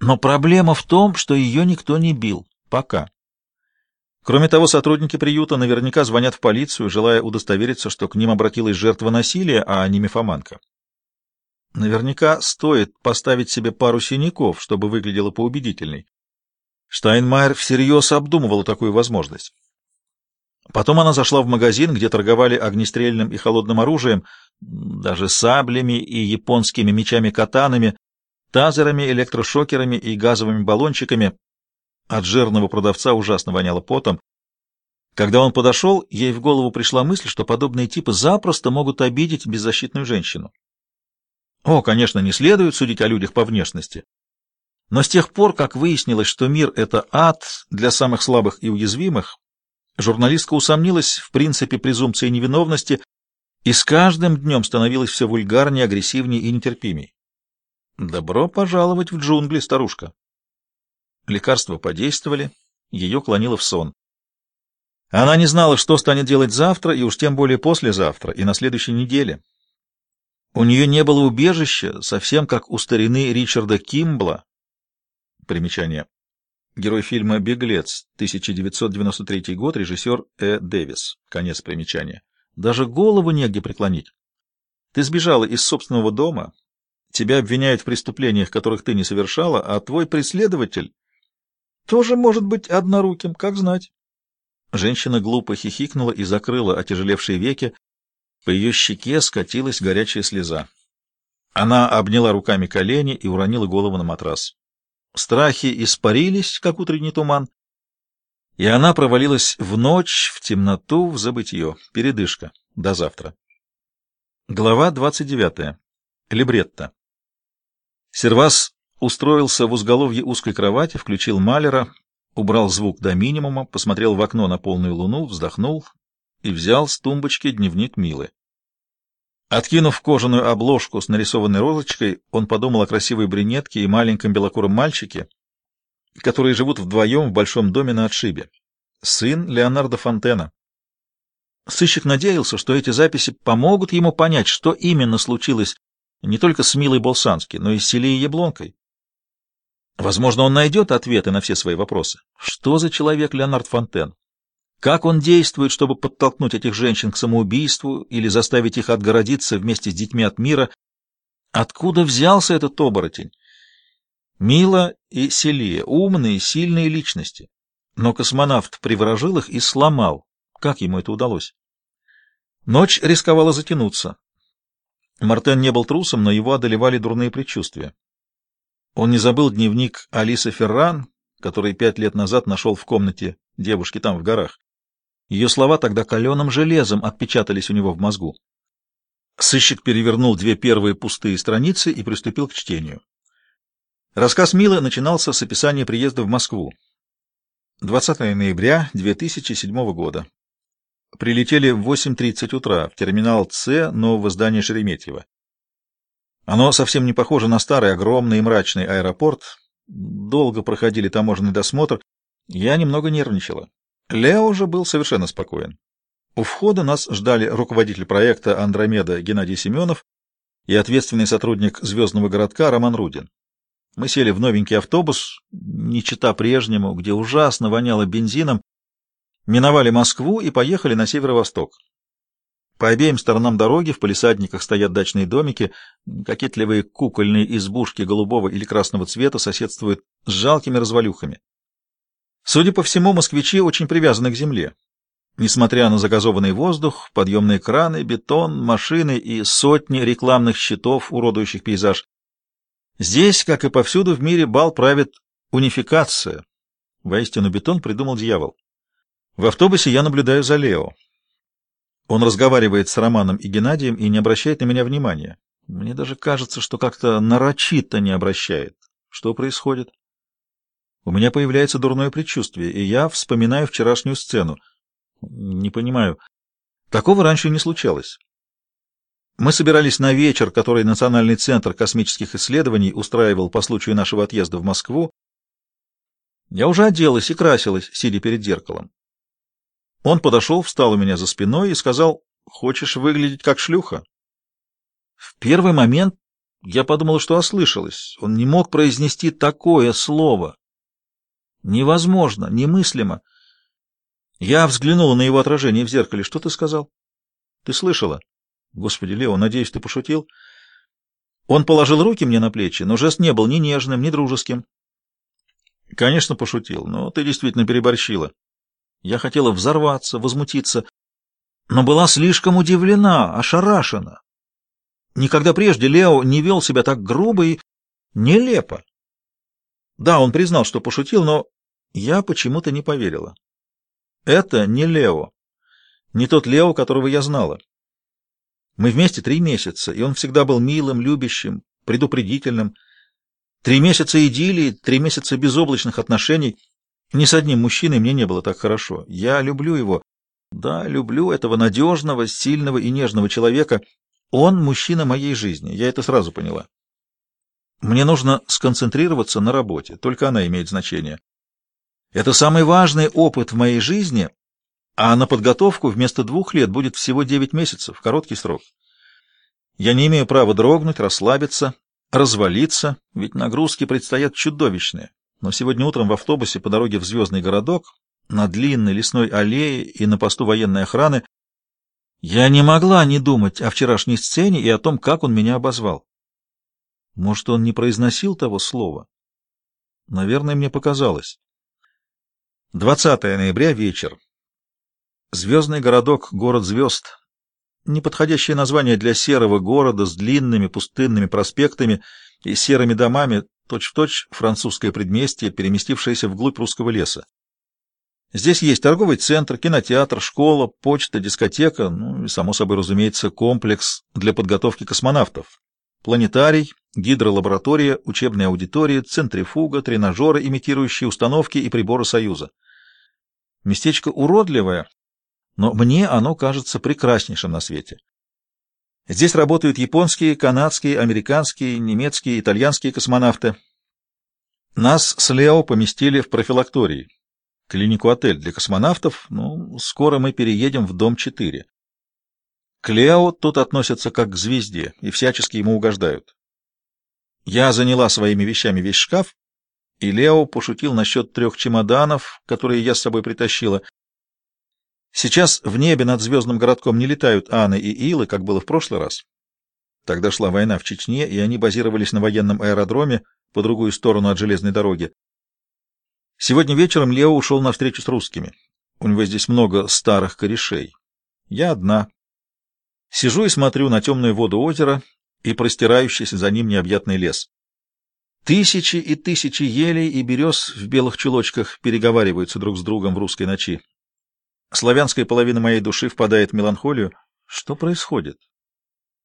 Но проблема в том, что ее никто не бил. Пока. Кроме того, сотрудники приюта наверняка звонят в полицию, желая удостовериться, что к ним обратилась жертва насилия, а не мифоманка. Наверняка стоит поставить себе пару синяков, чтобы выглядело поубедительней. Штайнмайер всерьез обдумывала такую возможность. Потом она зашла в магазин, где торговали огнестрельным и холодным оружием, даже саблями и японскими мечами-катанами, тазерами, электрошокерами и газовыми баллончиками. От жирного продавца ужасно воняло потом. Когда он подошел, ей в голову пришла мысль, что подобные типы запросто могут обидеть беззащитную женщину. О, конечно, не следует судить о людях по внешности. Но с тех пор, как выяснилось, что мир — это ад для самых слабых и уязвимых, журналистка усомнилась в принципе презумпции невиновности и с каждым днем становилась все вульгарнее, агрессивнее и нетерпимей. Добро пожаловать в джунгли, старушка. Лекарства подействовали, ее клонило в сон. Она не знала, что станет делать завтра, и уж тем более послезавтра, и на следующей неделе. У нее не было убежища, совсем как у старины Ричарда Кимбла. Примечание. Герой фильма «Беглец», 1993 год, режиссер Э. Дэвис. Конец примечания. Даже голову негде преклонить. Ты сбежала из собственного дома, тебя обвиняют в преступлениях, которых ты не совершала, а твой преследователь тоже может быть одноруким, как знать. Женщина глупо хихикнула и закрыла отяжелевшие веки, по ее щеке скатилась горячая слеза. Она обняла руками колени и уронила голову на матрас. Страхи испарились, как утренний туман, и она провалилась в ночь, в темноту, в забытье. Передышка. До завтра. Глава 29. Либретто. Сервас устроился в узголовье узкой кровати, включил Малера, убрал звук до минимума, посмотрел в окно на полную луну, вздохнул и взял с тумбочки дневник Милы. Откинув кожаную обложку с нарисованной розочкой, он подумал о красивой брюнетке и маленьком белокуром мальчике, которые живут вдвоем в большом доме на отшибе. Сын Леонардо Фонтена. Сыщик надеялся, что эти записи помогут ему понять, что именно случилось не только с Милой Болсански, но и с Селией Яблонкой. Возможно, он найдет ответы на все свои вопросы. Что за человек Леонард Фонтен? Как он действует, чтобы подтолкнуть этих женщин к самоубийству или заставить их отгородиться вместе с детьми от мира? Откуда взялся этот оборотень? Мила и Селия — умные, сильные личности. Но космонавт приворожил их и сломал. Как ему это удалось? Ночь рисковала затянуться. Мартен не был трусом, но его одолевали дурные предчувствия. Он не забыл дневник Алисы Ферран, который пять лет назад нашел в комнате девушки там, в горах. Ее слова тогда каленым железом отпечатались у него в мозгу. Сыщик перевернул две первые пустые страницы и приступил к чтению. Рассказ Милы начинался с описания приезда в Москву. 20 ноября 2007 года. Прилетели в 8.30 утра в терминал С нового здания Шереметьево. Оно совсем не похоже на старый огромный и мрачный аэропорт. Долго проходили таможенный досмотр. Я немного нервничала. Лео же был совершенно спокоен. У входа нас ждали руководитель проекта «Андромеда» Геннадий Семенов и ответственный сотрудник звездного городка Роман Рудин. Мы сели в новенький автобус, не чита прежнему, где ужасно воняло бензином, миновали Москву и поехали на северо-восток. По обеим сторонам дороги в палисадниках стоят дачные домики, кокетливые кукольные избушки голубого или красного цвета соседствуют с жалкими развалюхами. Судя по всему, москвичи очень привязаны к земле. Несмотря на загазованный воздух, подъемные краны, бетон, машины и сотни рекламных щитов, уродующих пейзаж, здесь, как и повсюду в мире, бал правит унификация. Воистину, бетон придумал дьявол. В автобусе я наблюдаю за Лео. Он разговаривает с Романом и Геннадием и не обращает на меня внимания. Мне даже кажется, что как-то нарочито не обращает. Что происходит? У меня появляется дурное предчувствие, и я вспоминаю вчерашнюю сцену. Не понимаю. Такого раньше не случалось. Мы собирались на вечер, который Национальный центр космических исследований устраивал по случаю нашего отъезда в Москву. Я уже оделась и красилась, сидя перед зеркалом. Он подошел, встал у меня за спиной и сказал, «Хочешь выглядеть как шлюха?» В первый момент Я подумала, что ослышалась. Он не мог произнести такое слово. Невозможно, немыслимо. Я взглянула на его отражение в зеркале. Что ты сказал? Ты слышала? Господи, Лео, надеюсь, ты пошутил? Он положил руки мне на плечи, но жест не был ни нежным, ни дружеским. Конечно, пошутил, но ты действительно переборщила. Я хотела взорваться, возмутиться, но была слишком удивлена, ошарашена. Никогда прежде Лео не вел себя так грубо и нелепо. Да, он признал, что пошутил, но я почему-то не поверила. Это не Лео. Не тот Лео, которого я знала. Мы вместе три месяца, и он всегда был милым, любящим, предупредительным. Три месяца идиллии, три месяца безоблачных отношений. Ни с одним мужчиной мне не было так хорошо. Я люблю его. Да, люблю этого надежного, сильного и нежного человека. Он мужчина моей жизни, я это сразу поняла. Мне нужно сконцентрироваться на работе, только она имеет значение. Это самый важный опыт в моей жизни, а на подготовку вместо двух лет будет всего девять месяцев, короткий срок. Я не имею права дрогнуть, расслабиться, развалиться, ведь нагрузки предстоят чудовищные. Но сегодня утром в автобусе по дороге в Звездный городок, на длинной лесной аллее и на посту военной охраны, я не могла не думать о вчерашней сцене и о том, как он меня обозвал. Может, он не произносил того слова? Наверное, мне показалось. 20 ноября, вечер. Звездный городок, город звезд. Неподходящее название для серого города с длинными пустынными проспектами и серыми домами, точь-в-точь -точь французское предместье, переместившееся вглубь русского леса. Здесь есть торговый центр, кинотеатр, школа, почта, дискотека, ну и, само собой разумеется, комплекс для подготовки космонавтов. Планетарий, гидролаборатория, учебная аудитория, центрифуга, тренажеры, имитирующие установки и приборы Союза. Местечко уродливое, но мне оно кажется прекраснейшим на свете. Здесь работают японские, канадские, американские, немецкие, итальянские космонавты. Нас с Лео поместили в профилактории клинику-отель для космонавтов, ну, скоро мы переедем в дом 4. К Лео тут относятся как к звезде и всячески ему угождают. Я заняла своими вещами весь шкаф, и Лео пошутил насчет трех чемоданов, которые я с собой притащила. Сейчас в небе над звездным городком не летают Анны и Илы, как было в прошлый раз. Тогда шла война в Чечне, и они базировались на военном аэродроме по другую сторону от железной дороги. Сегодня вечером Лео ушел на встречу с русскими. У него здесь много старых корешей. Я одна. Сижу и смотрю на темную воду озера и простирающийся за ним необъятный лес. Тысячи и тысячи елей и берез в белых чулочках переговариваются друг с другом в русской ночи. Славянская половина моей души впадает в меланхолию. Что происходит?